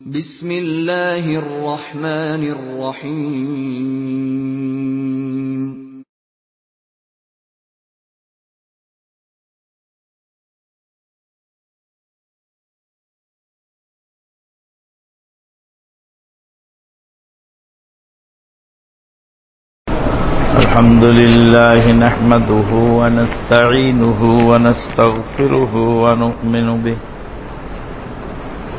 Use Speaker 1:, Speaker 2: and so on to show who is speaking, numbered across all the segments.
Speaker 1: بسم الله الرحمن الرحيم.
Speaker 2: الحمد لله نحمده ونستعينه ونستغفره ونؤمن به.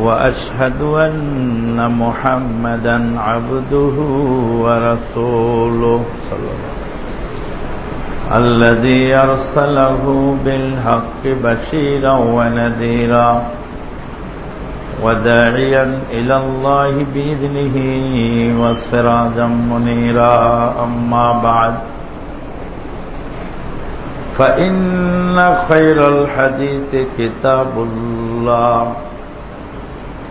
Speaker 2: وأشهد أن محمدا عبده ورسوله صلى الله عليه وسلم الذي أرسله بالحق بشيرا ونذيرا وداعيا إلى الله بإذنه وسراجا منيرا. أما بعد فإن خير الحديث كتاب الله.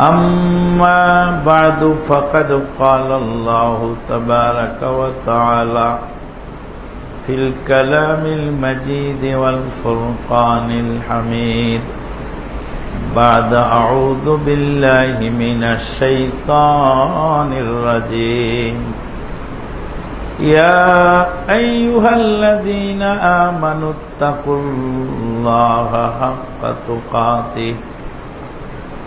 Speaker 2: أما بعد فقد قال الله تبارك وتعالى في الكلام المجيد والفرقان الحميد. بعد أعوذ بالله من الشيطان الرجيم. يا أيها الذين آمنوا اتقوا الله حق تقاته.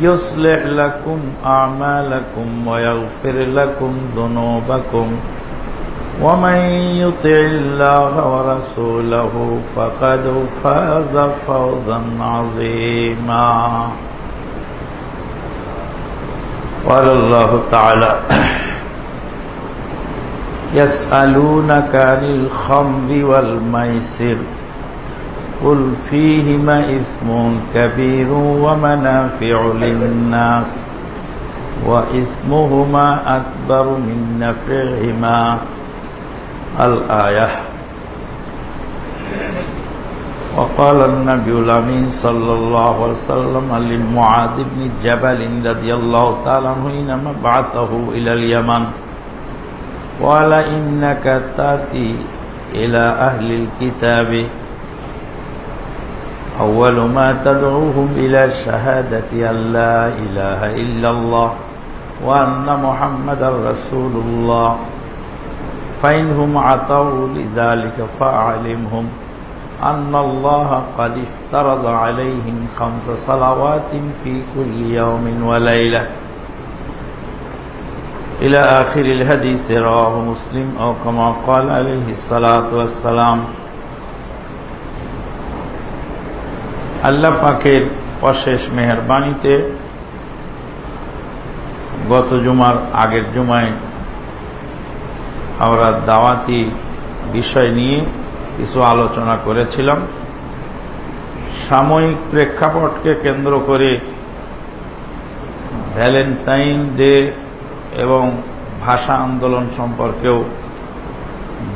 Speaker 2: يصلح لكم أعمالكم ويغفر لكم ذنوبكم ومن يطع الله ورسوله فقد فاز فوزا عظيما. قال الله تعالى يسألونك عن الخمر والميسر. قل فيهما إثم كبير ومنافع للناس وإثمهما أكبر من نفعهما الآية وقال النبي الأمين صلى الله عليه وسلم لمعاذ بن جبل رضي الله تعالى عنه حينما بعثه إلى اليمن قال إنك تأتي إلى أهل الكتاب أول ما تدعوهم إلى شهادة أن لا إله إلا الله وأن محمد رسول الله. فإنهم عطوا لذلك فأعلمهم أن الله قد افترض عليهم خمس صلوات في كل يوم وليلة. إلى آخر الحديث رواه مسلم أو كما قال عليه الصلاة والسلام. আল্লাহ পাকের অশেষ মেহরবানিতে গত জুমার আগের জুমায় আমরা দাওয়াতি বিষয় নিয়ে কিছু আলোচনা করেছিলাম। সাময়িক প্রেক্ষাপটকে কেন্দ্র করে ভ্যালেন্টাইন ডে এবং ভাষা আন্দোলন সম্পর্কেও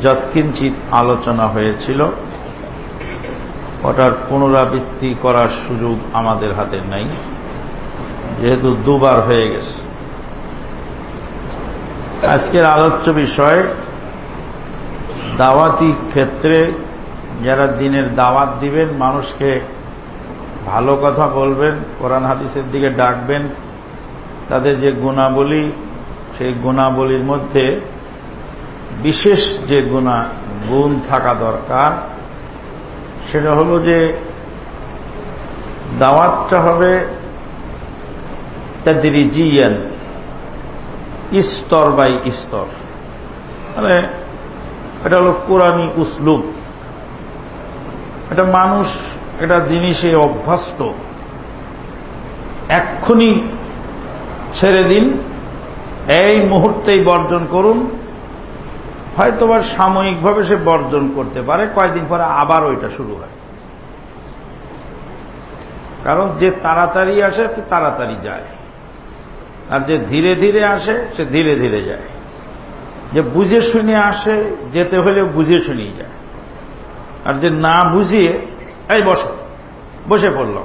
Speaker 2: যৎকিঞ্চিত আলোচনা হয়েছিল। ওটার পুনরাবৃত্তি করার সুযোগ আমাদের হাতে নাই। যেহেতু দুবার হয়ে গেছে। আজকের আলোচ্য বিষয়, দাওয়াতি ক্ষেত্রে যারা দিনের দাওয়াত দিবেন, মানুষকে ভালো কথা বলবেন, কোরআন হাদিসের দিকে ডাকবেন, তাদের যে গুণাবলী, সেই গুণাবলীর মধ্যে বিশেষ যে গুণা, গুণ থাকা দরকার সেটা হলো যে দাওয়াতটা হবে তাদের জিয়ান স্তর বাই স্তর মানে এটা হলো কোরআনী উসলুব এটা মানুষ এটা জিনিসে অভ্যস্ত। এক্ষুনি ছেড়ে দিন, এই মুহূর্তেই বর্জন করুন হয়তো বা সাময়িকভাবে সে বর্জন করতে পারে, কয়েকদিন পরে আবার ওইটা শুরু হয়। কারণ যে তাড়াতাড়ি আসে তাড়াতাড়ি যায়। আর যে ধীরে ধীরে আসে, সে ধীরে ধীরে যায়। যে বুঝে শুনে আসে, যেতে হলে বুঝে শুনেই যায়। আর যে না বুঝিয়ে, এই বসো, বসে পড়লাম।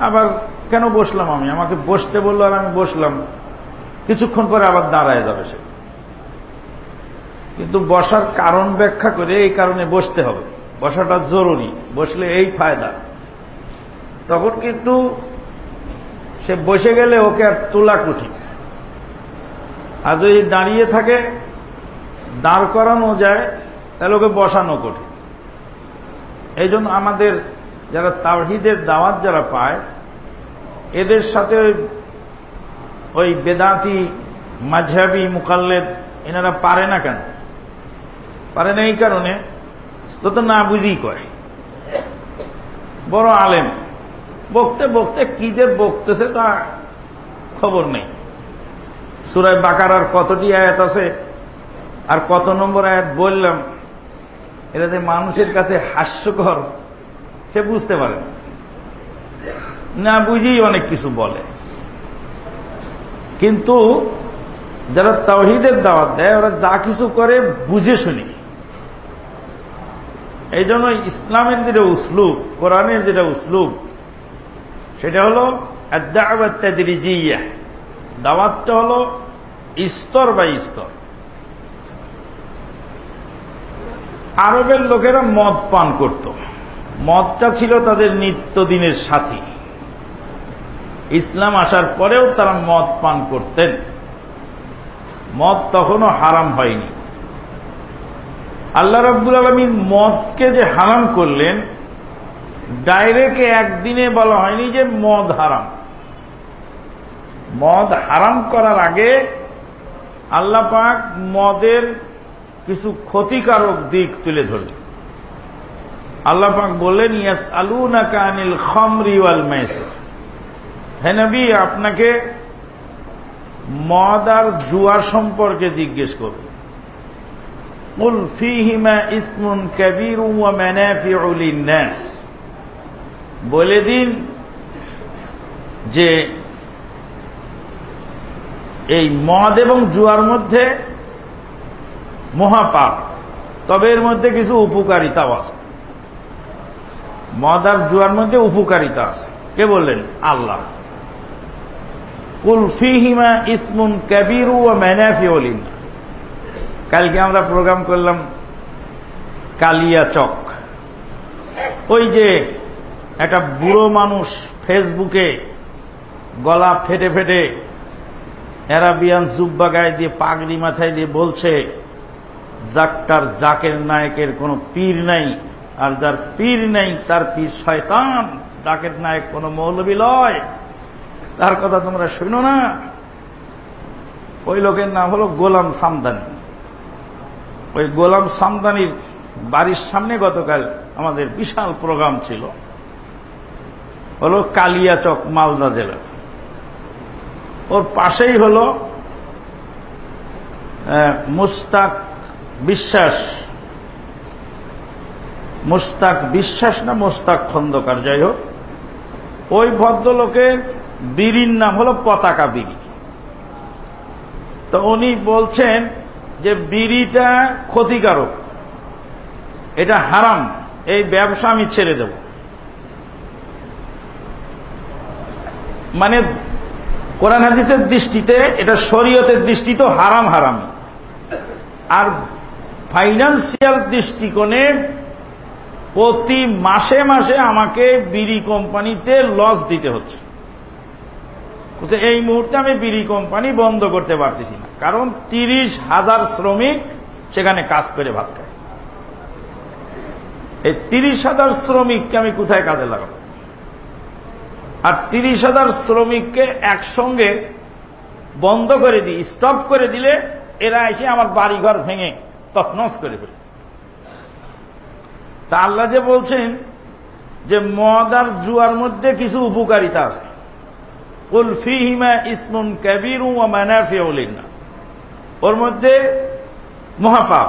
Speaker 2: আবার কেন বসলাম আমি? আমাকে বসতে বলল আর আমি বসলাম। কিছুক্ষণ পরে আবার দাঁড়ায় যাবে সে। কিন্তু বসার কারণ ব্যাখ্যা করে এই কারণে বসতে হবে। বসাটা জরুরি, বসলে এই ফায়দা। তখন কিন্তু সে বসে গেলে ওকে আর তোলা কঠিন আর যদি দাঁড়িয়ে থাকে, দাঁড় করানো যায়, তাহলে ওকে বসানো কঠিন। এই আমাদের যারা তাওহিদের দাওয়াত যারা পায়, এদের সাথে ওই বেদাতি, মাঝহাবি, মুকাল্লেদ, এনারা পারে না কেন? পারে না এই কারণে তো তো না বুঝি কয়। বড় আলেম। বকতে বকতে কি যে বকতেছে তা খবর নেই। সুরায় বাকার আর কতটি আয়াত আছে আর কত নম্বর আয়াত বললাম, এটা যে মানুষের কাছে হাস্যকর, সে বুঝতে পারে না বুঝেই অনেক কিছু বলে। কিন্তু যারা তাওহিদের দাওয়াত দেয়, ওরা যা কিছু করে বুঝে শুনি। এই জন্য ইসলামের যেটা উসলুব, কোরআনের যেটা উসলুব, সেটা হলো দাওয়াতটা হলো স্তর বা স্তর। আরবের লোকেরা মদ পান করত। মদটা ছিল তাদের নিত্যদিনের সাথী। ইসলাম আসার পরেও তারা মদ পান করতেন। মদ তখনও হারাম হয়নি। আল্লাহ রাব্বুল আলমীর মদকে যে হারাম করলেন ডাইরেক্ট একদিনে বলা হয়নি যে মদ হারাম। মদ হারাম করার আগে আল্লাহ পাক মদের কিছু ক্ষতিকারক দিক তুলে ধরলেন। আল্লাহ পাক বললেন ইয়াস আলু না কানিল খমরি ওয়াল হেনবি আপনাকে মদ আর জুয়া সম্পর্কে জিজ্ঞেস করুন। قل فيهما إثم كبير ومنافع للناس বলে দিন যে এই মদ এবং জুয়ার মধ্যে মহাপাপ তবে এর মধ্যে কিছু উপকারিতাও আছে মদ আর জুয়ার মধ্যে উপকারিতা আছে কে বললেন আল্লাহ কুলফিহিমা ইসমুন কাবিরু ও ম্যানাফিউলিন কালকে আমরা প্রোগ্রাম করলাম কালিয়া চক। ওই যে একটা বুড়ো মানুষ ফেসবুকে গলা ফেটে ফেটে অ্যারাবিয়ান জুব্বা গায়ে দিয়ে পাগড়ি মাথায় দিয়ে বলছে, জাকটার জাকের নায়কের কোনো পীর নাই, আর যার পীর নেই তার পীর শয়তান ডাকের নায়ক কোনো মৌলবী লয়। তার কথা তোমরা শুনো না। ওই লোকের নাম হলো গোলাম সামদানি। ওই গোলাম সামদানির বাড়ির সামনে গতকাল আমাদের বিশাল প্রোগ্রাম ছিল। হলো কালিয়াচক মালদা জেলা। ওর পাশেই হল মুস্তাক বিশ্বাস। মুস্তাক বিশ্বাস না মুস্তাক খন্দকার, যাই হোক। ওই ভদ্রলোকের বিড়ির নাম হলো পতাকা বিড়ি। তো উনি বলছেন যে বিড়িটা ক্ষতিকারক, এটা হারাম, এই ব্যবসা আমি ছেড়ে দেব। মানে কোরআন হাদিসের দৃষ্টিতে এটা শরীয়তের দৃষ্টিতে হারাম হারাম। আর ফাইন্যান্সিয়াল দৃষ্টিকোণে প্রতি মাসে মাসে আমাকে বিড়ি কোম্পানিতে লস দিতে হচ্ছে। এই মুহূর্তে আমি বিড়ি কোম্পানি বন্ধ করতে পারতেছি না। কারণ তিরিশ হাজার শ্রমিক সেখানে কাজ করে ভাত খায়। এই তিরিশ হাজার শ্রমিককে আমি কোথায় কাজে লাগাবো? আর তিরিশ হাজার শ্রমিককে একসঙ্গে বন্ধ করে দিই, স্টপ করে দিলে এরা এসে আমার বাড়িঘর ভেঙে তসনস করে ফেলে। তা আল্লাহ যে বলছেন যে মদ আর জুয়ার মধ্যে কিছু উপকারিতা আছে। উলফিহিমা ইসমুন কাবির ওর মধ্যে মহাপাপ,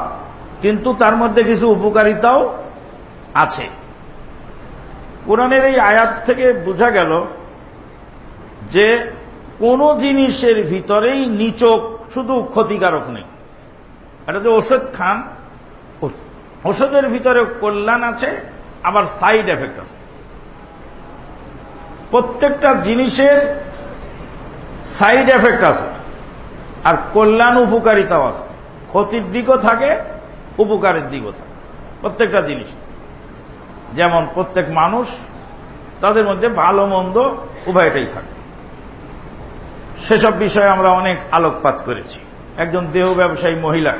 Speaker 2: কিন্তু তার মধ্যে কিছু উপকারিতাও আছে। কোরআনের এই আয়াত থেকে বোঝা গেল যে কোন জিনিসের ভিতরেই নিচক শুধু ক্ষতিকারক নেই। এটা যে ওষুধ খান ওষুধের ভিতরে কল্যাণ আছে, আবার সাইড এফেক্ট আছে। প্রত্যেকটা জিনিসের সাইড এফেক্ট আছে। আর কল্যাণ উপকারিতাও আছে। ক্ষতির দিকও থাকে, উপকারের দিকও থাকে। প্রত্যেকটা জিনিস। যেমন প্রত্যেক মানুষ তাদের মধ্যে ভালো মন্দ উভয়টাই থাকে। সেসব বিষয়ে আমরা অনেক আলোকপাত করেছি। একজন দেহ ব্যবসায়ী মহিলা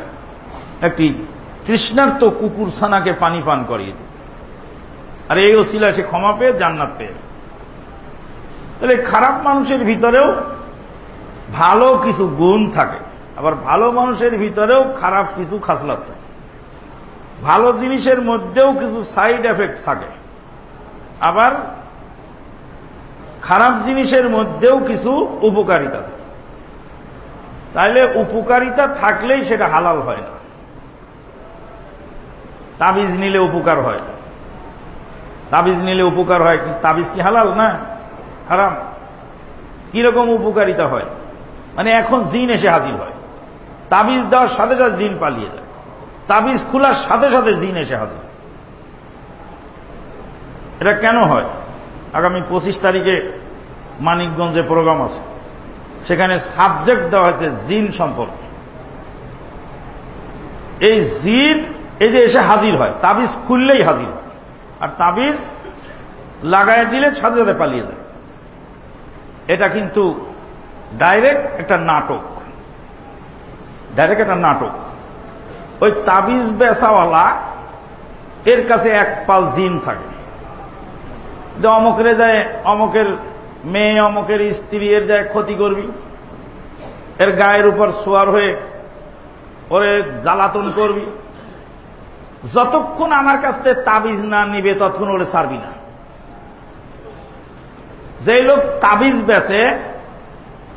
Speaker 2: একটি তৃষ্ণার্ত কুকুর ছানাকে পানি পান করিয়ে দিল। আর এই ওসিলা সে ক্ষমা পেয়ে জান্নাত পেয়ে তাহলে খারাপ মানুষের ভিতরেও ভালো কিছু গুণ থাকে। আবার ভালো মানুষের ভিতরেও খারাপ কিছু খাসলাত থাকে। ভালো জিনিসের মধ্যেও কিছু সাইড এফেক্ট থাকে। আবার খারাপ জিনিসের মধ্যেও কিছু উপকারিতা থাকে। তাইলে উপকারিতা থাকলেই সেটা হালাল হয় না। তাবিজ নিলে উপকার হয়। তাবিজ নিলে উপকার হয় তাবিজ কি হালাল না? হারাম। কীরকম উপকারিতা হয়? মানে এখন জিন এসে হাজির হয়। তাবিজ দেওয়ার সাথে সাথে জিন পালিয়ে যায়। তাবিজ খোলার সাথে সাথে জিন এসে হাজির এটা কেন হয়? আগামী পঁচিশ তারিখে মানিকগঞ্জে প্রোগ্রাম আছে। সেখানে সাবজেক্ট দেওয়া হয়েছে জিন সম্পর্কে। এই জিন, এই যে এসে হাজির হয়, তাবিজ খুললেই হাজির হয়। আর তাবিজ লাগায় দিলে সাথে সাথে পালিয়ে যায়। এটা কিন্তু ডাইরেক্ট একটা নাটক। ডাইরেক্ট একটা নাটক। ওই তাবিজ বেসাওয়ালা এর কাছে এক পাল জিন থাকে। যে অমকের যায়, অমকের মেয়ে, অমকের স্ত্রী, এর যায় ক্ষতি করবি। এর গায়ের উপর সোয়ার হয়ে ওরে জ্বালাতন করবি। যতক্ষণ আমার কাছ থেকে তাবিজ না নিবে, ততক্ষণ ওরে ছাড়বি না। যে লোক তাবিজ বেছে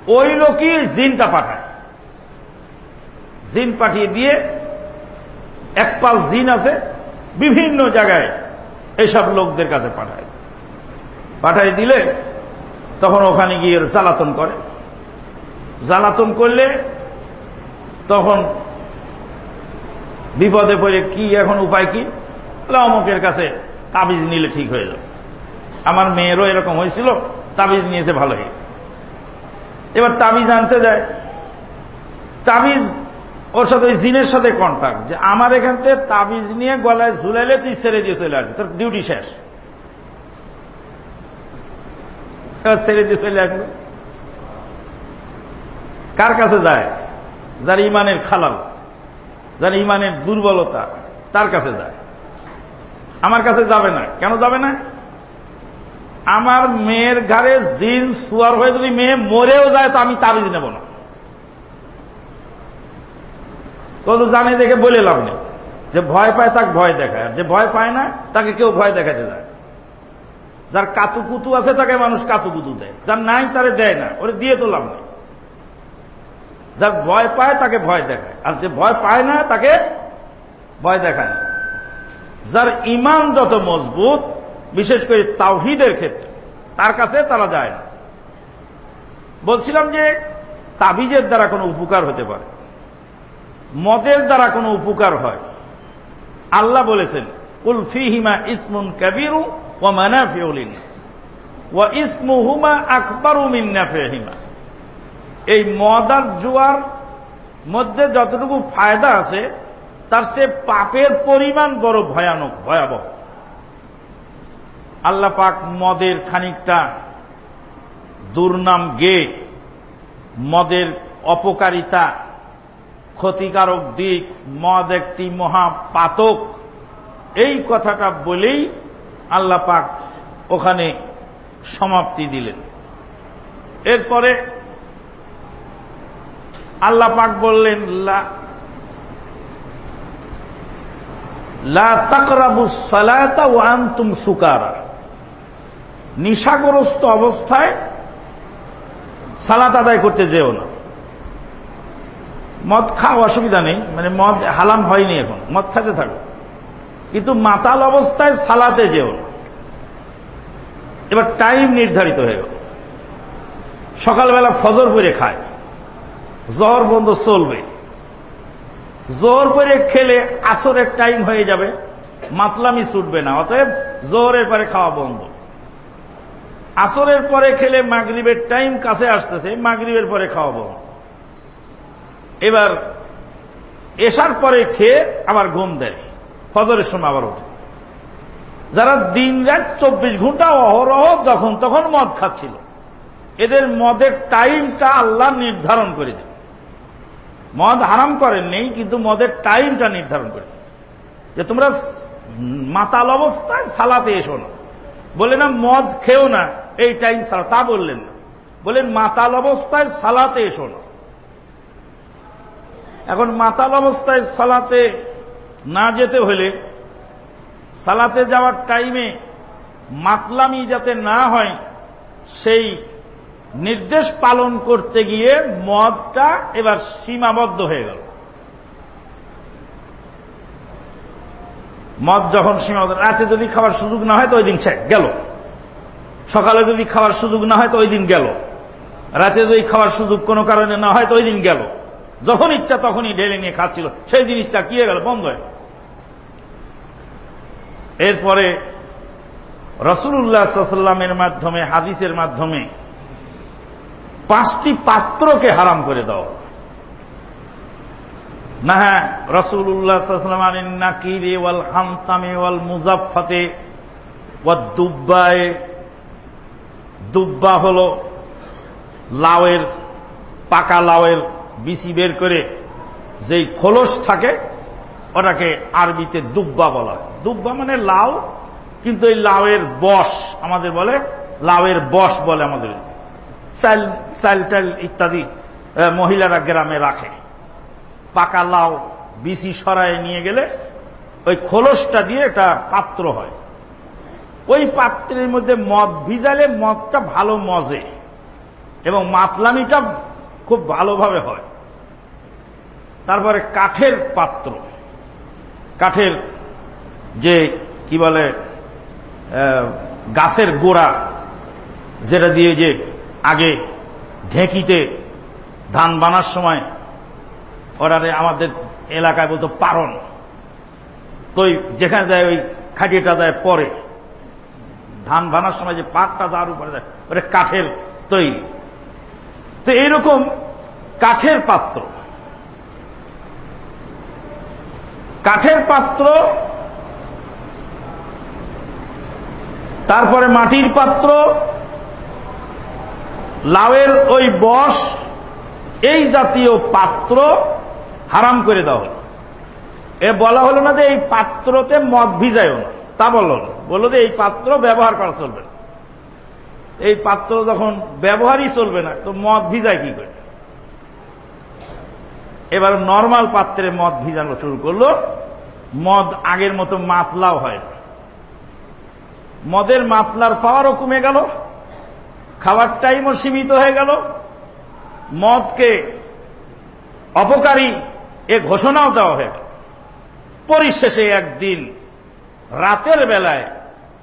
Speaker 2: ওই লোকই জিনটা পাঠায়। জিন পাঠিয়ে দিয়ে এক পাল জিন আছে, বিভিন্ন জায়গায় এসব লোকদের কাছে পাঠায়। পাঠাই দিলে তখন ওখানে গিয়ে জ্বালাতন করে। জ্বালাতন করলে তখন বিপদে পড়ে কি, এখন উপায় কি? অমুকের কাছে তাবিজ নিলে ঠিক হয়ে যাবে। আমার মেয়েরও এরকম হয়েছিল, তাবিজ নিয়েছে ভালো হয়েছে। এবার তাবিজ আনতে যায়। তাবিজ, ওর সাথে ওই জিনের সাথে কন্ট্যাক্ট যে আমার এখান থেকে তাবিজ নিয়ে গলায় ঝুলাইলে তুই ছেড়ে দিয়ে চলে আসবি, তোর ডিউটি শেষ। ছেড়ে দিয়ে চলে আসবে কার কাছে যায়? যার ইমানের খালাল, যার ইমানের দুর্বলতা, তার কাছে যায়। আমার কাছে যাবে না। কেন যাবে না? আমার মেয়ের ঘরে জিন সুয়ার হয়ে যদি মেয়ে মরেও যায়, তো আমি তাবিজ নেব না। তো জানে দেখে বলে লাভ নেই। যে ভয় পায় তাকে ভয় দেখায়, আর যে ভয় পায় না, তাকে কেউ ভয় দেখাতে যায়। যার কাতু কুতু আছে, তাকে মানুষ কাতু কুতু দেয়। যার নাই, তারে দেয় না। ওরে দিয়ে তো লাভ নেই। যার ভয় পায়, তাকে ভয় দেখায়। আর যে ভয় পায় না, তাকে ভয় দেখায় যার ইমান যত মজবুত বিশেষ করে তাওহিদের ক্ষেত্রে, তার কাছে তারা যায় না। বলছিলাম যে, তাবিজের দ্বারা কোনো উপকার হতে পারে। মদের দ্বারা কোনো উপকার হয়। আল্লাহ বলেছেন উল ফিহিমা ইসমুন কাবিরু ও মানাফিউলিন ও ইসমুহুমা আকবর মিন্নাফিহিমা এই মদ আর জুয়ার মধ্যে যতটুকু ফায়দা আছে, তার সে পাপের পরিমাণ বড় ভয়ানক, ভয়াবহ। আল্লাহ পাক মদের খানিকটা দুর্নাম গে মদের অপকারিতা ক্ষতিকারক দিক, মদ একটি মহাপাতক, এই কথাটা বলেই আল্লাহ পাক ওখানে সমাপ্তি দিলেন। এরপরে আল্লাহ পাক বললেন, লা তাকরাবু সালাতা ওয়া আনতুম সুকারা। নিশাগ্রস্ত অবস্থায় সালাত আদায় করতে যেও না। মদ খাওয়া অসুবিধা নেই মানে মদ হালাম হয়নি এখন, মদ খাতে থাকো। কিন্তু মাতাল অবস্থায় সালাতে যেও না। এবার টাইম নির্ধারিত হয়ে গেল। সকালবেলা ফজর করে খায় জ্বর বন্ধ চলবে। জোর করে খেলে আসরের টাইম হয়ে যাবে, মাতলামি ছুটবে না, অতএব জোরের পরে খাওয়া বন্ধ। আসরের পরে খেলে মাগরীবের টাইম কাছে আসতেছে, মাগরীবের পরে খাওয়াবো। এবার এসার পরে খেয়ে আবার ঘুম দেয়, ফজরের সময় আবার ওঠে। যারা দিন রাত চব্বিশ ঘণ্টা অহরহ যখন তখন মদ খাচ্ছিল, এদের মদের টাইমটা আল্লাহ নির্ধারণ করে দেবে মদ হারাম নেই, কিন্তু মদের টাইমটা নির্ধারণ করে যে তোমরা মাতাল অবস্থায় সালাতে এসো না। বলে না, মদ খেও না। এই টাইম সালা তা বললেন না। বলেন, মাতাল অবস্থায় সালাতে এসো না। এখন মাতাল অবস্থায় সালাতে না যেতে হলে, সালাতে যাওয়ার টাইমে মাতলামি যাতে না হয়, সেই নির্দেশ পালন করতে গিয়ে মদটা এবার সীমাবদ্ধ হয়ে গেল। মদ যখন সীমাবদ্ধ, রাতে যদি খাওয়ার সুযোগ না হয়, তো ওই দিন গেল। সকালে যদি খাওয়ার সুযোগ না হয় তো ওই দিন গেল। রাতে যদি খাওয়ার সুযোগ কোনো কারণে না হয় তো ওই দিন গেল। যখন ইচ্ছা তখনই ঢেলে নিয়ে খাচ্ছিল। সেই জিনিসটা কি গেল? বন্ধ হয়ে এরপরে রসুল্লাহামের মাধ্যমে, হাদিসের মাধ্যমে পাঁচটি পাত্রকে হারাম করে দাও। না হ্যাঁ রসুল্লাহামিরে ওয়াল হামতামে ওয়াল মুজাফাতে ওয়াল দুব্বায় দুব্বা হল লাউয়ের, পাকা লাউয়ের বিসি বের করে যেই খোলস থাকে, ওটাকে আরবিতে দুব্বা বলা হয়। দুব্বা মানে লাউ, কিন্তু এই লাউয়ের বস আমাদের বলে, লাউয়ের বস বলে আমাদের। চাল চাল টাল ইত্যাদি মহিলারা গ্রামে রাখে। পাকা লাউ বিসি সরায় নিয়ে গেলে ওই খোলসটা দিয়ে একটা পাত্র হয়। ওই পাত্রের মধ্যে মদ ভিজালে মদটা ভালো মজে এবং মাতলামিটা খুব ভালোভাবে হয়। তারপরে কাঠের পাত্র। কাঠের যে, কি বলে গাছের গোড়া, যেটা দিয়ে যে আগে ঢেঁকিতে ধান বানার সময় ওরারে আমাদের এলাকায় বলতো পারন তো যেখানে দেয় ওই খাটিটা দেয় পরে। ধান বানার সময় যে পাটটা দেওয়ার উপরে দেয় ওটা কাঠের তৈরি। তো এইরকম কাঠের পাত্র। কাঠের পাত্র, তারপরে মাটির পাত্র, লাউয়ের ওই বস, এই জাতীয় পাত্র হারাম করে দেওয়া হল। এ বলা হলো না যে এই পাত্রতে মদ ভিজায় না। তা বলল না। বলল যে, এই পাত্র ব্যবহার করা চলবে না। এই পাত্র যখন ব্যবহারই চলবে না, তো মদ ভিজায় কি করে? এবার নর্মাল পাত্রে মদ ভিজানো শুরু করল। মদ আগের মতো মাতলাও হয় না। মদের মাতলার পাওয়ারও কমে গেল। খাবার টাইমও সীমিত হয়ে গেল। মদকে অপকারী এ ঘোষণাও দেওয়া হয়ে গেল। পরিশেষে একদিন রাতের বেলায়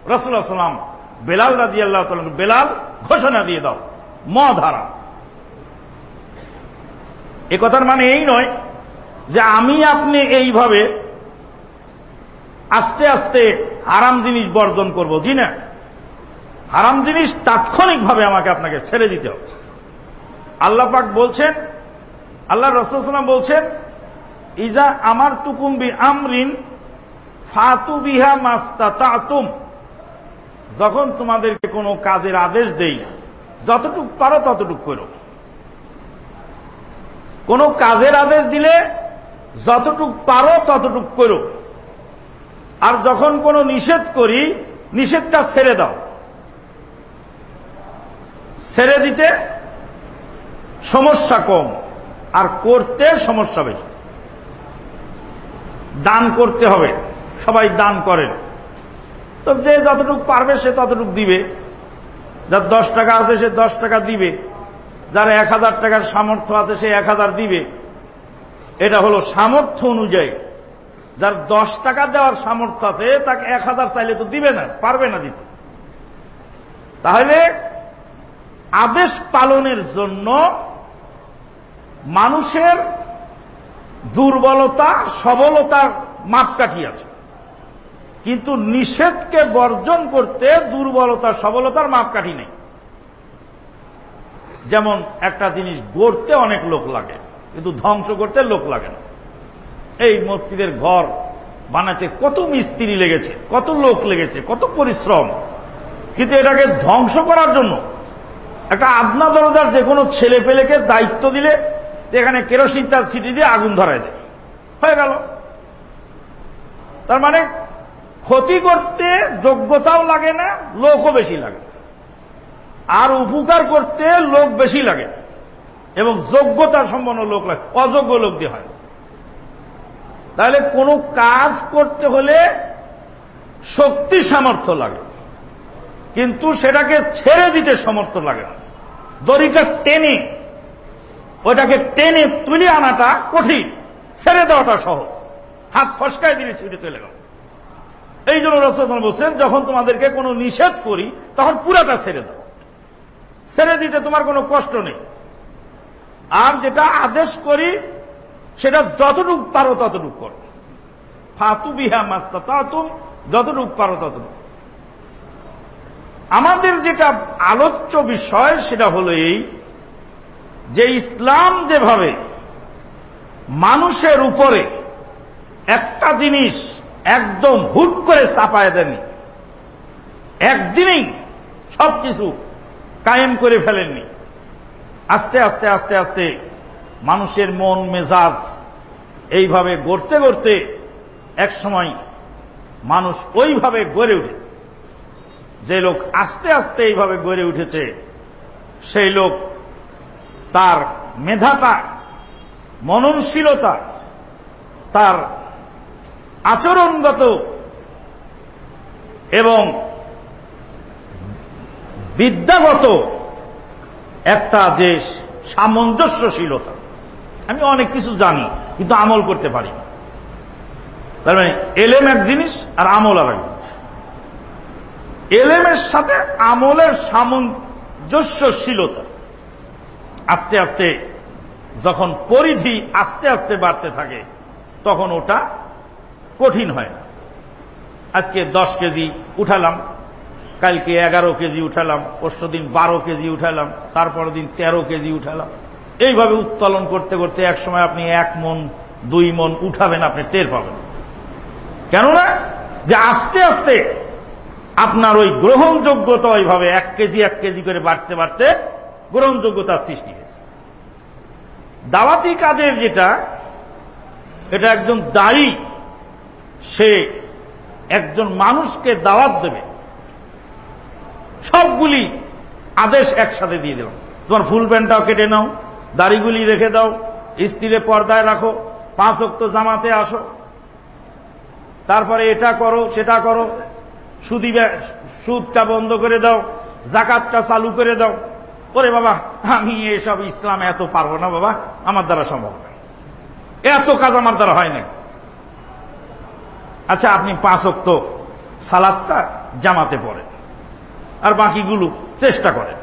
Speaker 2: রসুল্লাহ সাল্লাম বেলাল রাজি আল্লাহ বেলাল, ঘোষণা দিয়ে দাও, মদ হারাম। এ কথার মানে এই নয় যে আমি আপনি এইভাবে আস্তে আস্তে হারাম জিনিস বর্জন করব, জি না? হারাম জিনিস তাৎক্ষণিকভাবে আমাকে আপনাকে ছেড়ে দিতে হবে। আল্লাহ পাক বলছেন আল্লাহ রসুলাম বলছেন, ইজা আমার তুকুম্বি আমরিন ফাতু বিহা মাস্তা তাতুম যখন তোমাদেরকে কোনো কাজের আদেশ দেই, যতটুক পারো ততটুক করো। কোন কাজের আদেশ দিলে যতটুক পারো ততটুক করো। আর যখন কোনো নিষেধ করি, নিষেধটা ছেড়ে দাও। ছেড়ে দিতে সমস্যা কম, আর করতে সমস্যা বেশি। দান করতে হবে। সবাই দান করেন। তো যে যতটুক পারবে সে ততটুক দিবে। যার দশ টাকা আছে সে দশ টাকা দিবে। যার এক হাজার টাকার সামর্থ্য আছে সে এক হাজার দিবে। এটা হলো সামর্থ্য অনুযায়ী। যার দশ টাকা দেওয়ার সামর্থ্য আছে, তাকে এক হাজার চাইলে তো দিবে না, পারবে না দিতে। তাহলে আদেশ পালনের জন্য মানুষের দুর্বলতা, সবলতার মাপকাঠি আছে। কিন্তু নিষেধকে বর্জন করতে দুর্বলতা, সবলতার মাপকাঠি নেই। যেমন একটা জিনিস গড়তে অনেক লোক লাগে, কিন্তু ধ্বংস করতে লোক লাগে না। এই মসজিদের ঘর বানাতে কত মিস্ত্রি লেগেছে, কত লোক লেগেছে, কত পরিশ্রম। কিন্তু এটাকে ধ্বংস করার জন্য একটা আদনা দরজার যে কোনো ছেলে পেলেকে দায়িত্ব দিলে এখানে কেরোসিন তার সিটি দিয়ে আগুন ধরায় দেয়। হয়ে গেল। তার মানে ক্ষতি করতে যোগ্যতাও লাগে না, লোকও বেশি লাগে। আর উপকার করতে লোক বেশি লাগে এবং যোগ্যতা সম্পন্ন লোক লাগে, অযোগ্য লোক দিয়ে হয়। তাহলে কোনো কাজ করতে হলে শক্তি সামর্থ্য লাগে, কিন্তু সেটাকে ছেড়ে দিতে সমর্থ লাগে না। দড়িটা টেনে ওটাকে টেনে তুলে আনাটা কঠিন, ছেড়ে দেওয়াটা সহজ। হাত ফসকায় দিলে ছুটে চলে গেল। এই জন্য রসদান বলছেন, যখন তোমাদেরকে কোনো নিষেধ করি, তখন পুরাটা ছেড়ে দাও। ছেড়ে দিতে তোমার কোনো কষ্ট নেই। আর যেটা আদেশ করি, সেটা যতটুক পারো ততটুক করো। ফাতু বিহা মাস্তা তাতুম যতটুক পারো ততটুক। আমাদের যেটা আলোচ্য বিষয়, সেটা হলো এই যে ইসলাম যেভাবে মানুষের উপরে একটা জিনিস একদম হুট করে চাপায় দেননি একদিনেই সবকিছু কায়েম করে ফেলেননি। আস্তে আস্তে আস্তে আস্তে মানুষের মন, মেজাজ এইভাবে গড়তে গড়তে এক সময় মানুষ ওইভাবে গড়ে উঠেছে। যে লোক আস্তে আস্তে এইভাবে গড়ে উঠেছে, সেই লোক তার মেধাটা মননশীলতা, তার আচরণগত এবং বিদ্যাগত একটা যে সামঞ্জস্যশীলতা। আমি অনেক কিছু জানি, কিন্তু আমল করতে পারি তার মানে এলেম এক জিনিস আর আমল আর এক জিনিস। এলেমের সাথে আমলের সামঞ্জস্যশীলতা আস্তে আস্তে যখন পরিধি আস্তে আস্তে বাড়তে থাকে, তখন ওটা কঠিন হয় না। আজকে দশ কেজি উঠালাম, কালকে এগারো কেজি উঠালাম, পরশু দিন বারো কেজি উঠালাম তারপর দিন তেরো কেজি উঠালাম। এইভাবে উত্তোলন করতে করতে এক সময় আপনি এক মন, দুই মন উঠাবেন, আপনি টের পাবেন। কেননা, যে আস্তে আস্তে আপনার ওই গ্রহণযোগ্যতা ওইভাবে এক কেজি এক কেজি করে বাড়তে বাড়তে গ্রহণযোগ্যতার সৃষ্টি হয়েছে। দাওয়াতি কাজের যেটা, এটা একজন দায়ী সে একজন মানুষকে দাওয়াত দেবে। সবগুলি আদেশ একসাথে দিয়ে দিলাম। তোমার ফুল প্যান্টটাও কেটে নাও, দাড়িগুলি রেখে দাও স্ত্রীরে পর্দায় রাখো, পাঁচ অক্ত জামাতে আসো। তারপরে এটা করো, সেটা করো, সুদি সুদটা বন্ধ করে দাও, জাকাতটা চালু করে দাও। ওরে বাবা, আমি এসব ইসলাম এত পারব না বাবা, আমার দ্বারা সম্ভব না এত কাজ আমার দ্বারা হয় না আচ্ছা আপনি পাঁচ অক্ত সালাদটা জামাতে পড়েন। আর বাকিগুলো চেষ্টা করেন।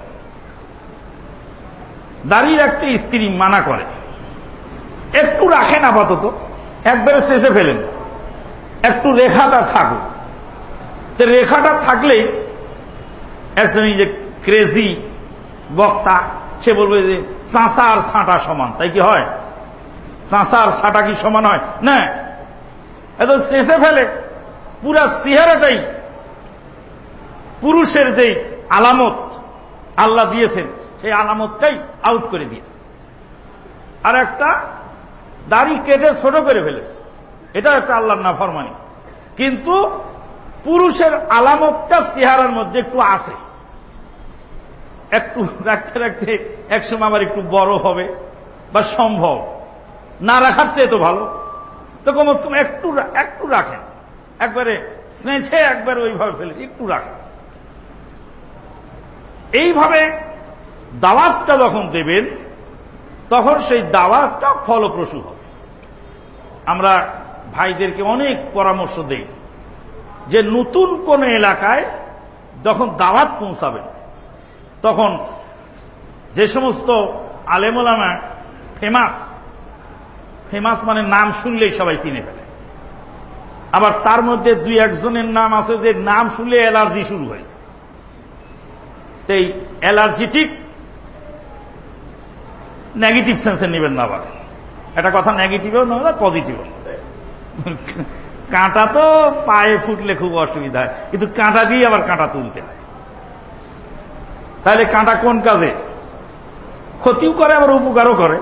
Speaker 2: দাঁড়িয়ে রাখতে স্ত্রী মানা করে। একটু রাখেন আপাতত, একবারে শেষে ফেলেন। একটু রেখাটা থাকুক। তো রেখাটা থাকলেই এক শ্রেণি যে ক্রেজি বক্তা, সে বলবে যে চাঁচা আর ছাঁটা সমান, তাই কি হয়? চাঁচা আর ছাঁটা কি সমান হয়? না। এত শেষে ফেলে, পুরা চেহারাটাই পুরুষের যে আলামত আল্লাহ দিয়েছেন, সেই আলামতটাই আউট করে দিয়েছে। আর একটা দাড়ি কেটে ছোট করে ফেলেছে এটা একটা আল্লাহর নাফরমানি। কিন্তু পুরুষের আলামতটা চেহারার মধ্যে একটু আছে। একটু রাখতে রাখতে একসময় আবার একটু বড় হবে বা সম্ভব। না রাখার চেয়ে তো ভালো। তো কমস কম একটু একটু রাখেন। একবারে স্নেছে একবার ওইভাবে ফেলে একটু রাখেন। এইভাবে দাওয়াতটা যখন দেবেন, তখন সেই দাওয়াতটা ফলপ্রসূ হবে। আমরা ভাইদেরকে অনেক পরামর্শ দেই যে নতুন কোন এলাকায় যখন দাওয়াত পৌঁছাবেন, তখন যে সমস্ত আলেমোলামা ফেমাস ফেমাস মানে নাম শুনলেই সবাই চিনে ফেলে। আবার তার মধ্যে দুই একজনের নাম আছে যে নাম শুনলে অ্যালার্জি শুরু হয়। এই অ্যালার্জিটিক নেগেটিভ সেন্সে নেবেন না আবার। একটা কথা নেগেটিভও নয় পজিটিভও কাঁটা তো পায়ে ফুটলে খুব অসুবিধা হয়, কিন্তু কাঁটা দিয়ে আবার কাঁটা তুলতে হয়। তাহলে কাঁটা কোন কাজে? ক্ষতিও করে, আবার উপকারও করে।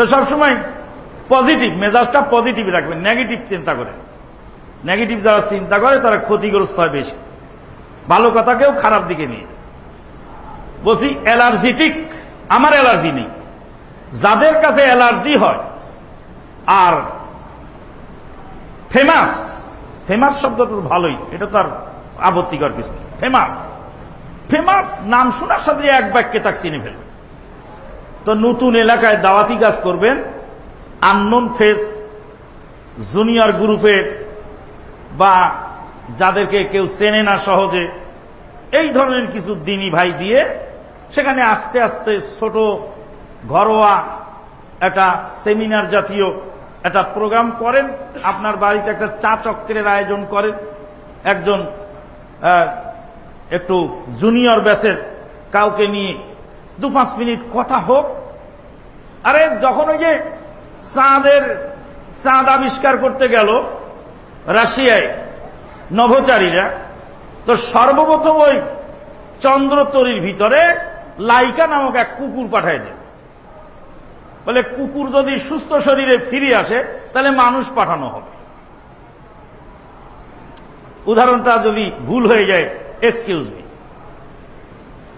Speaker 2: তো সবসময় পজিটিভ মেজাজটা পজিটিভ রাখবেন নেগেটিভ চিন্তা করে। নেগেটিভ যারা চিন্তা করে, তারা ক্ষতিগ্রস্ত হয় বেশি। ভালো কথাকেও খারাপ দিকে নিয়ে বলছি অ্যালার্জিটিক আমার অ্যালার্জি নেই। যাদের কাছে অ্যালার্জি হয়, আর ফেমাস ফেমাস শব্দটা ভালোই, এটা তার আপত্তিকর কিছু ফেমাস। ফেমাস, নাম শোনার সাথে এক বাক্যে তাকে চিনে ফেলবে। তো নতুন এলাকায় দাওয়াতি কাজ করবেন আননোন ফেস জুনিয়র গ্রুপের বা যাদেরকে কেউ চেনে না সহজে, এই ধরনের কিছু দিনী ভাই দিয়ে সেখানে আস্তে আস্তে ছোট ঘরোয়া একটা সেমিনার জাতীয় একটা প্রোগ্রাম করেন। আপনার বাড়িতে একটা চা চক্রের আয়োজন করেন। একজন একটু জুনিয়র ব্যাসের কাউকে নিয়ে দু পাঁচ মিনিট কথা হোক। আরে, যখন ওই যে চাঁদের চাঁদ আবিষ্কার করতে গেল রাশিয়ায়, নভোচারীরা, তো সর্বপ্রথম ওই চন্দ্রতরীর ভিতরে লাইকা নামক এক কুকুর পাঠায় দেয় বলে, কুকুর যদি সুস্থ শরীরে ফিরে আসে, তাহলে মানুষ পাঠানো হবে। উদাহরণটা যদি ভুল হয়ে যায় এক্সকিউজ মি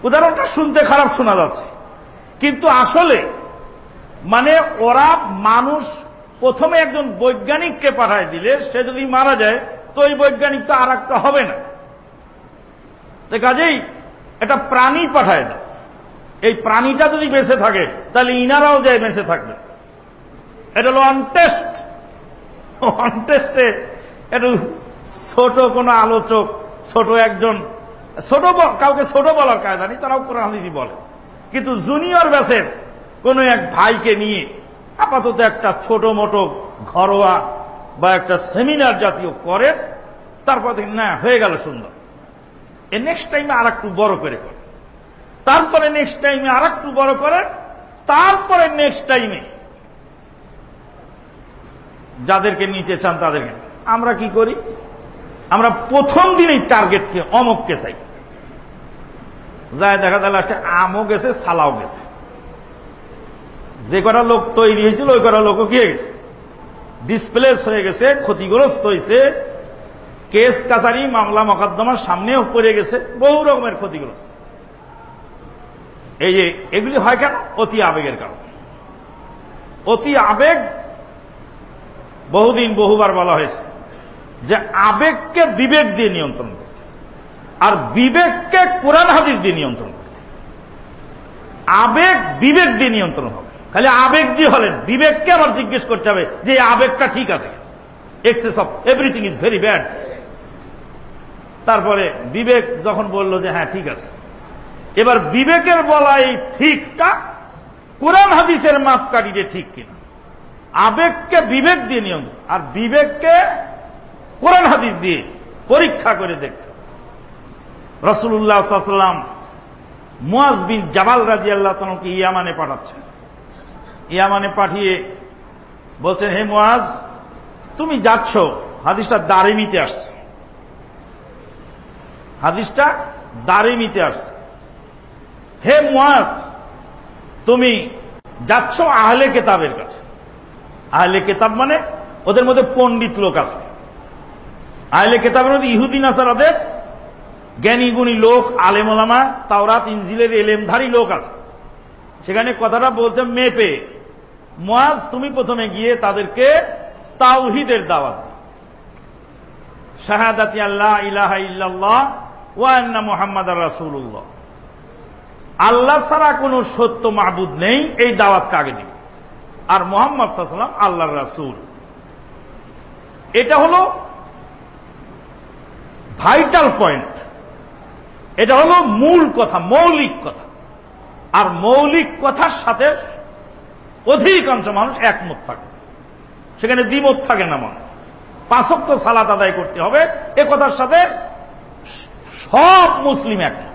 Speaker 2: উদাহরণটা শুনতে খারাপ শোনা যাচ্ছে। কিন্তু আসলে মানে ওরা মানুষ প্রথমে একজন বৈজ্ঞানিককে পাঠায় দিলে, সে যদি মারা যায়, তো ওই বৈজ্ঞানিক তো আর একটা হবে না। কাজেই এটা প্রাণী পাঠায় দেয় এই প্রাণীটা যদি বেঁচে থাকে, তাহলে ইনারাও যায় বেঁচে থাকবে। এটা হলো অনটেস্ট। অনটেস্টে একটু ছোট কোন আলোচক, ছোট একজন ছোট কাউকে ছোট বলার কায়দা নেই তারাও কোরআন বলে। কিন্তু জুনিয়র ব্যাসের কোন এক ভাইকে নিয়ে আপাতত একটা ছোট মোটো ঘরোয়া বা একটা সেমিনার জাতীয় করেন তারপর না, হয়ে গেল সুন্দর। এ নেক্সট টাইমে আর একটু বড় করে করে। তারপরে নেক্সট টাইমে আর একটু বড় করে, তারপরে নেক্সট টাইমে যাদেরকে নিতে চান তাদেরকে। আমরা কি করি? আমরা প্রথম দিনেই টার্গেটকে অমককে চাই। যায় দেখা যায় লাস্টে আমও গেছে, সালাও গেছে। যে কটা লোক তৈরি হয়েছিল, ওই কটা লোক কি গেছে ডিসপ্লেস হয়ে গেছে, ক্ষতিগ্রস্ত হয়েছে। কেস কাছারি, মামলা মকদ্দমার সামনেও পড়ে গেছে, বহু রকমের ক্ষতিগ্রস্ত। এই যে, এগুলি হয় কেন? অতি আবেগের কারণ। অতি আবেগ বহুদিন বহুবার বলা হয়েছে যে আবেগকে বিবেক দিয়ে নিয়ন্ত্রণ আর বিবেককে কোরআন হাদিস দিয়ে নিয়ন্ত্রণ করতে আবেগ বিবেক দিয়ে নিয়ন্ত্রণ হবে। খালি আবেগ দিয়ে হলেন। বিবেককে আবার জিজ্ঞেস করতে হবে যে আবেগটা ঠিক আছে excess of everything is very bad তারপরে বিবেক যখন বলল যে হ্যাঁ ঠিক আছে। এবার বিবেকের বলাই ঠিকটা কোরআন হাদিসের মাপ মাপকাঠিতে ঠিক কিনা? আবেগকে বিবেক দিয়ে নিয়ন্ত্রণ। আর বিবেককে কোরআন হাদিস দিয়ে পরীক্ষা করে দেখতে রসুল্লাহাম মুয়াজ বিন জাবাল রাজি আল্লাহ তনকে ইয়ামানে পাঠাচ্ছেন। ইয়ামানে পাঠিয়ে বলছেন, হে মুয়াজ তুমি যাচ্ছ, হাদিসটা দারিমিতে আসছে। হাদিসটা দারিমিতে আসছে। হে মুয়াজ তুমি যাচ্ছ আহলে কেতাবের কাছে। আহলে কেতাব মানে ওদের মধ্যে পণ্ডিত লোক আছে। আহলে কেতাবের মধ্যে ইহুদিন আসারাদের জ্ঞানী গুণী লোক আলেমলামা তাওরাত ইঞ্জিলের এলেমধারী লোক আছে। সেখানে কথাটা বলছে মেপে। মোয়াজ, তুমি প্রথমে গিয়ে তাদেরকে তাওহিদের দাওয়াত শাহাদাতি আল্লাহ ইলাহা ইল্লাল্লাহ ওয়ান্না মোহাম্মদ রাসুল্লাহ আল্লাহ ছাড়া কোন সত্য মাহবুদ নেই, এই দাওয়াত আগে দিবে? আর মোহাম্মদ আল্লাহর রাসুল। এটা হলো ভাইটাল পয়েন্ট এটা হলো মূল কথা, মৌলিক কথা। আর মৌলিক কথার সাথে অধিকাংশ মানুষ একমত থাকে। সেখানে দ্বিমত থাকে না মানুষ পাঁচক তো সালাত আদায় করতে হবে। এ কথার সাথে সব মুসলিম একমত।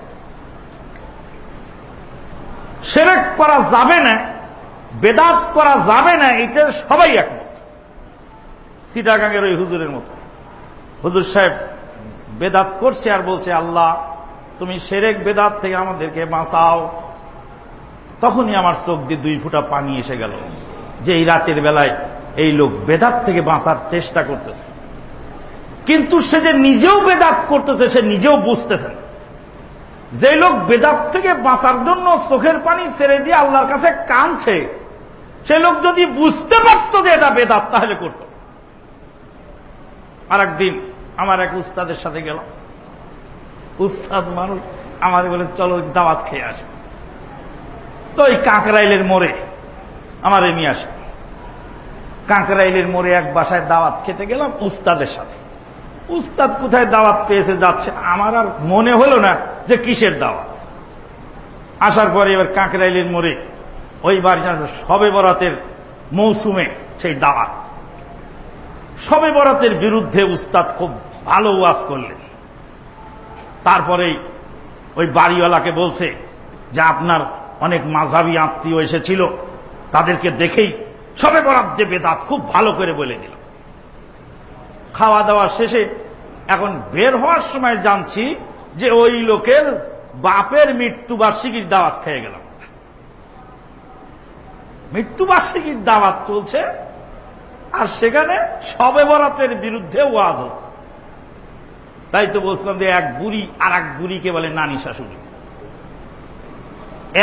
Speaker 2: সেরেক করা যাবে না, বেদাত করা যাবে না, এটা সবাই একমত। সিটাগাঙ্গের ওই হুজুরের মতো। হুজুর সাহেব বেদাত করছে আর বলছে, আল্লাহ তুমি সেরেক বেদাত থেকে আমাদেরকে বাঁচাও। তখনই আমার চোখ দিয়ে দুই ফুটা পানি এসে গেল যে এই রাতের বেলায় এই লোক বেদাত থেকে বাঁচার চেষ্টা করতেছে। কিন্তু সে যে নিজেও বেদাত করতেছে, সে নিজেও বুঝতেছে যে লোক বেদাত থেকে বাঁচার জন্য চোখের পানি ছেড়ে দিয়ে আল্লাহর কাছে কানছে সে লোক যদি বুঝতে পারত যে এটা বেদাত, তাহলে করত। আর একদিন আমার এক উস্তাদের সাথে গেলাম। উস্তাদ মানুষ আমার বলে, চলো দাওয়াত খেয়ে আসে। তো ওই কাঁকরাইলের মোড়ে আমার নিয়ে আসে। কাঁকরাইলের মোড়ে এক বাসায় দাওয়াত খেতে গেলাম উস্তাদের সাথে। উস্তাদ কোথায় দাওয়াত পেয়েছে যাচ্ছে, আমার আর মনে হলো না যে কিসের দাওয়াত। আসার পরে এবার কাঁকরাইলের মোড়ে ওই বাড়ি সবে বরাতের মৌসুমে সেই দাওয়াত। সবে বরাতের বিরুদ্ধে উস্তাদ খুব ভালো ওয়াজ করলেন। তারপরেই ওই বাড়িওয়ালাকে বলছে যে আপনার অনেক মাঝাবি আত্মীয় এসেছিল, তাদেরকে দেখেই সবে বরাত যে বেদাত খুব ভালো করে বলে দিল। খাওয়া দাওয়া শেষে এখন বের হওয়ার সময় জানছি যে ওই লোকের বাপের মৃত্যুবার্ষিকীর দাওয়াত খেয়ে গেলাম। মৃত্যুবার্ষিকীর দাওয়াত চলছে, আর সেখানে সবে বরাতের বিরুদ্ধে ওয়াদ হচ্ছে। তাই তো বলছিলাম যে এক বুড়ি আর এক বুড়িকে বলে নানি শাশুড়ি।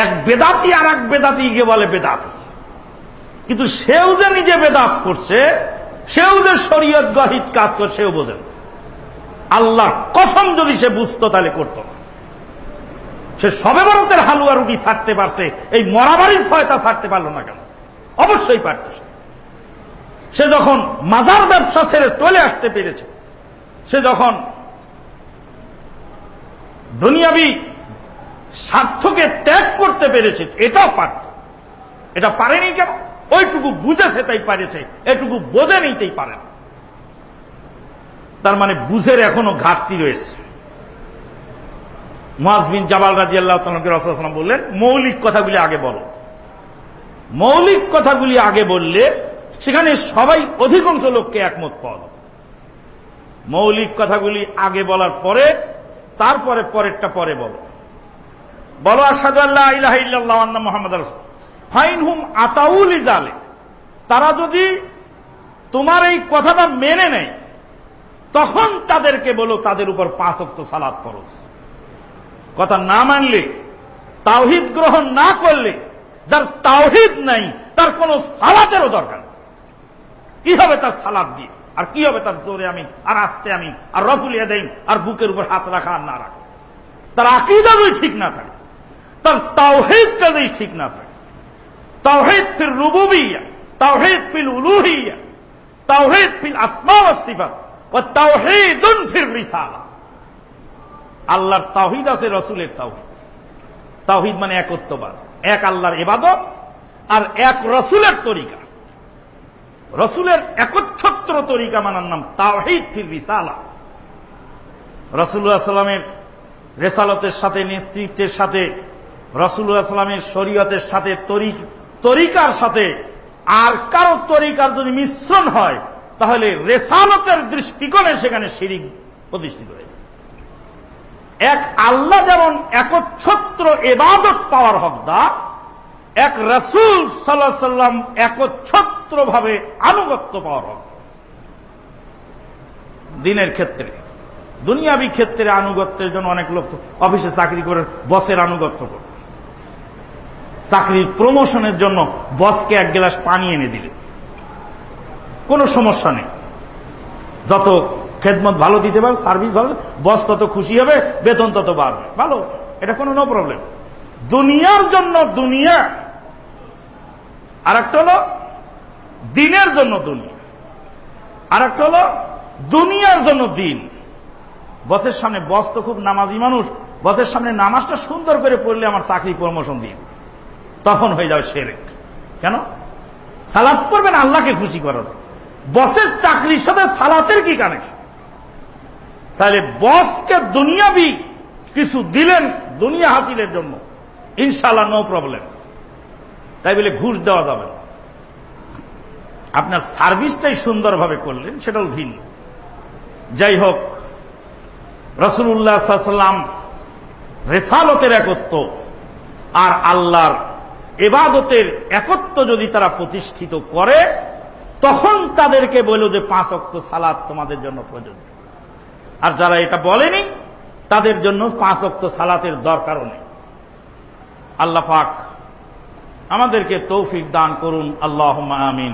Speaker 2: এক বেদাতি আর এক বেদাতিকে বলে বেদাতি। কিন্তু সেও যে নিজে বেদাত করছে, সেও যে শরীয়ত গহিত কাজ করছে সেও বোঝেন আল্লাহ কসম যদি সে বুঝতো, তাহলে করত না। সে সবে ভারতের হালুয়া রুটি ছাড়তে পারছে, এই মরাবাড়ির ফয়তা ছাড়তে পারল না কেন? অবশ্যই পারত সে যখন মাজার ব্যবসা ছেড়ে চলে আসতে পেরেছে, সে যখন দুনিয়াবি স্বার্থকে ত্যাগ করতে পেরেছে, এটাও পারত। এটা পারেনি কেন? ওইটুকু বুঝেছে তাই পারেছে, এটুকু বোঝেনি তাই পারে না। তার মানে বুঝের এখনও ঘাটতি রয়েছে। মহাজবিন জাবাল রাজি আল্লাহ রসলাম বললেন, মৌলিক কথাগুলি আগে বলো। মৌলিক কথাগুলি আগে বললে সেখানে সবাই অধিকাংশ লোককে একমত পাওয়া মৌলিক কথাগুলি আগে বলার পরে তারপরে পরেরটা পরে বলো। বলো আসাদ আল্লাহ মোহাম্মদ ফাইন হুম আতাউল ইজালে তারা যদি তোমার এই কথাটা মেনে নেয়, তখন তাদেরকে বলো তাদের উপর পাঁচ অক্ত সালাদ ফরজ। কথা না মানলে, তাওহিদ গ্রহণ না করলে, যার তাওহিদ নাই, তার কোন সালাতেরও দরকার কি হবে তার সালাদ দিয়ে? আর কি হবে তার জোরে আমি, আর আসতে আমি, আর রফুলিয়া দেই আর বুকের উপর হাত রাখা আর না রাখা। তার আকিদা যদি ঠিক না থাকে, তার তাওহিদটা যদি ঠিক না থাকে, তাওহিদ ফির রুবুবিয়া, তাওহিদ ফিল উলুহিয়া, তাওহিদ ফিল আসমা সিফাত ও তাওহিদুন ফির রিসালা। আল্লাহর তাওহিদ আছে, রসুলের তাওহিদ। তাওহিদ মানে একত্ববাদ। এক আল্লাহর ইবাদত আর এক রসুলের তরিকা। রসুলের একচ্ছত্র তরিকা মানার নাম তাওহিদ ফির রিসালা। রসুল্লাহ সাল্লামের রেসালতের সাথে, নেতৃত্বের সাথে, রসুল্লাহ সাল্লামের শরীয়তের সাথে তরিকার সাথে, আর কারও তরিকার যদি মিশ্রণ হয়, তাহলে রেসালতের দৃষ্টিকোণে সেখানে শিরিক প্রতিষ্ঠিত হয়ে এক আল্লাহ যেমন একচ্ছত্র এবাদত পাওয়ার হকদার, এক রসুল সাল্লাহ সাল্লাম একচ্ছত্র ভাবে আনুগত্য পাওয়ার হকদার দিনের ক্ষেত্রে, দুনিয়াবি ক্ষেত্রে আনুগত্যের জন্য অনেক লোক অফিসে চাকরি করে, বসের আনুগত্য করে। চাকরির প্রমোশনের জন্য বসকে এক গ্লাস পানি এনে দিলে। কোনো সমস্যা নেই। যত খেদমত ভালো দিতে পারে, সার্ভিস ভালো, বস তত খুশি হবে, বেতন তত বাড়বে। ভালো, এটা কোনো নো প্রবলেম দুনিয়ার জন্য দুনিয়া। আর একটা হলো দিনের জন্য দুনিয়া। আর একটা হলো, দুনিয়ার জন্য দিন। বসের সামনে বস তো খুব নামাজি মানুষ। বসের সামনে নামাজটা সুন্দর করে পড়লে আমার চাকরি প্রমোশন দিয়ে তখন হয়ে যাবে সেরেক। কেন? সালাদ পড়বেন আল্লাহকে খুশি করার। বসের চাকরির সাথে সালাতের কি কানেকশন তাহলে বসকে দুনিয়াবি কিছু দিলেন, দুনিয়া হাসিলের জন্য। ইনশাল্লাহ নো প্রবলেম তাই বলে ঘুষ দেওয়া যাবে না। আপনার সার্ভিসটাই সুন্দরভাবে করলেন, সেটাও ভিন্ন। যাই হোক রসুল্লাহ সাল্লাম রেসালতের একত্ব আর আল্লাহর এবাদতের একত্ব যদি তারা প্রতিষ্ঠিত করে, তখন তাদেরকে বলল যে পাঁচ অক্ট সালাদ তোমাদের জন্য প্রয়োজন। আর যারা এটা বলেনি, তাদের জন্য পাঁচ অক্ট সালাতের দরকারও নেই। আল্লাহ পাক আমাদেরকে তৌফিক দান করুন। আল্লাহ আমিন।